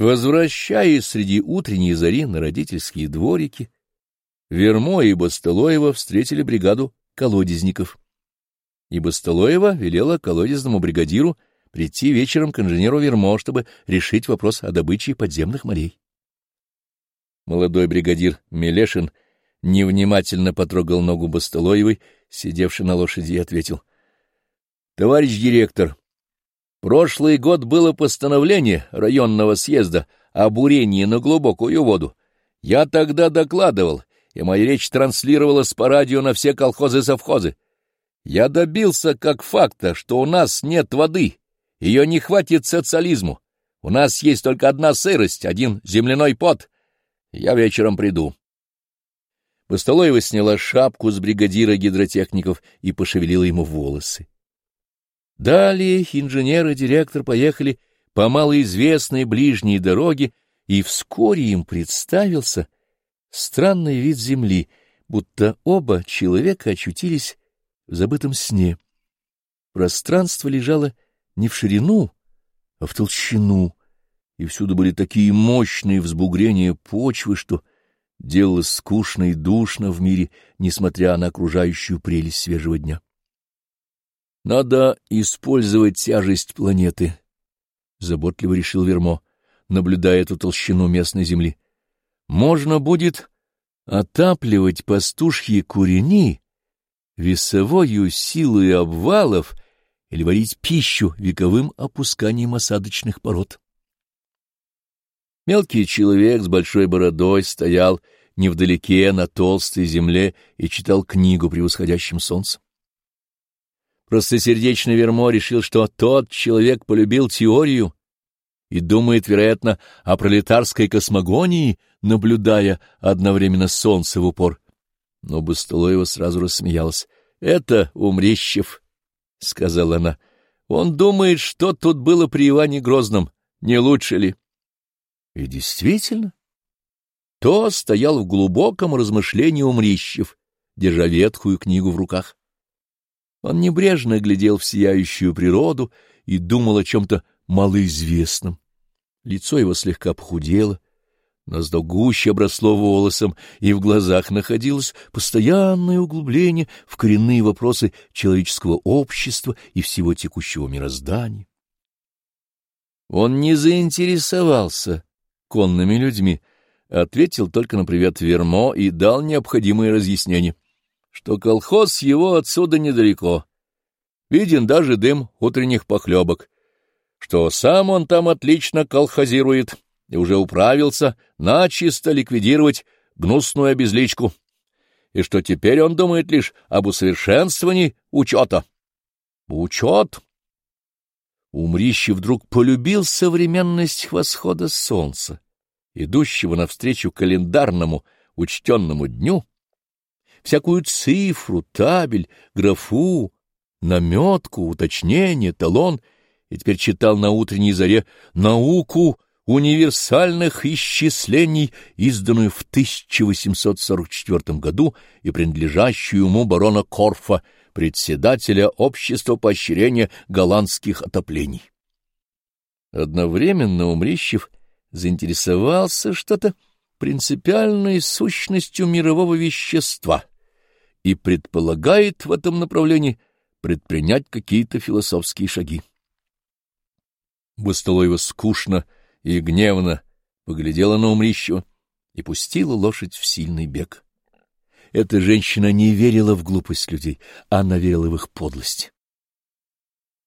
Возвращаясь среди утренней зари на родительские дворики, Вермо и Басталоева встретили бригаду колодезников. И Басталоева велела колодезному бригадиру прийти вечером к инженеру Вермо, чтобы решить вопрос о добыче подземных морей. Молодой бригадир Мелешин невнимательно потрогал ногу Басталоевой, сидевшей на лошади, и ответил. — Товарищ директор, прошлый год было постановление районного съезда о бурении на глубокую воду. Я тогда докладывал, и моя речь транслировалась по радио на все колхозы-совхозы. Я добился как факта, что у нас нет воды, ее не хватит социализму. У нас есть только одна сырость, один земляной пот. Я вечером приду. Постолоева сняла шапку с бригадира гидротехников и пошевелила ему волосы. Далее инженер и директор поехали по малоизвестной ближней дороге, и вскоре им представился — Странный вид земли, будто оба человека очутились в забытом сне. Пространство лежало не в ширину, а в толщину, и всюду были такие мощные взбугрения почвы, что делалось скучно и душно в мире, несмотря на окружающую прелесть свежего дня. Надо использовать тяжесть планеты, — заботливо решил Вермо, наблюдая эту толщину местной земли можно будет отапливать пастушьи курени весовою силой обвалов или варить пищу вековым опусканием осадочных пород. Мелкий человек с большой бородой стоял невдалеке на толстой земле и читал книгу при восходящем солнце. Простосердечный Вермо решил, что тот человек полюбил теорию и думает, вероятно, о пролетарской космогонии, наблюдая одновременно солнце в упор. Но Бастолоева сразу рассмеялась. — Это Умрищев, — сказала она. — Он думает, что тут было при Иване Грозном. Не лучше ли? И действительно, то стоял в глубоком размышлении Умрищев, держа ветхую книгу в руках. Он небрежно глядел в сияющую природу и думал о чем-то малоизвестном. Лицо его слегка похудело, Ноздо гуще обросло волосом, и в глазах находилось постоянное углубление в коренные вопросы человеческого общества и всего текущего мироздания. Он не заинтересовался конными людьми, ответил только на привет Вермо и дал необходимые разъяснения, что колхоз его отсюда недалеко. Виден даже дым утренних похлебок, что сам он там отлично колхозирует и уже управился начисто ликвидировать гнусную обезличку, и что теперь он думает лишь об усовершенствовании учета. Учет? Умрище вдруг полюбил современность восхода солнца, идущего навстречу календарному учтенному дню, всякую цифру, табель, графу, наметку, уточнение, талон, и теперь читал на утренней заре науку — универсальных исчислений, изданную в 1844 году и принадлежащую ему барона Корфа, председателя Общества поощрения голландских отоплений. Одновременно Умрищев заинтересовался что-то принципиальной сущностью мирового вещества и предполагает в этом направлении предпринять какие-то философские шаги. Бастолоева скучно и гневно поглядела на умрищу и пустила лошадь в сильный бег. Эта женщина не верила в глупость людей, она верила в их подлость.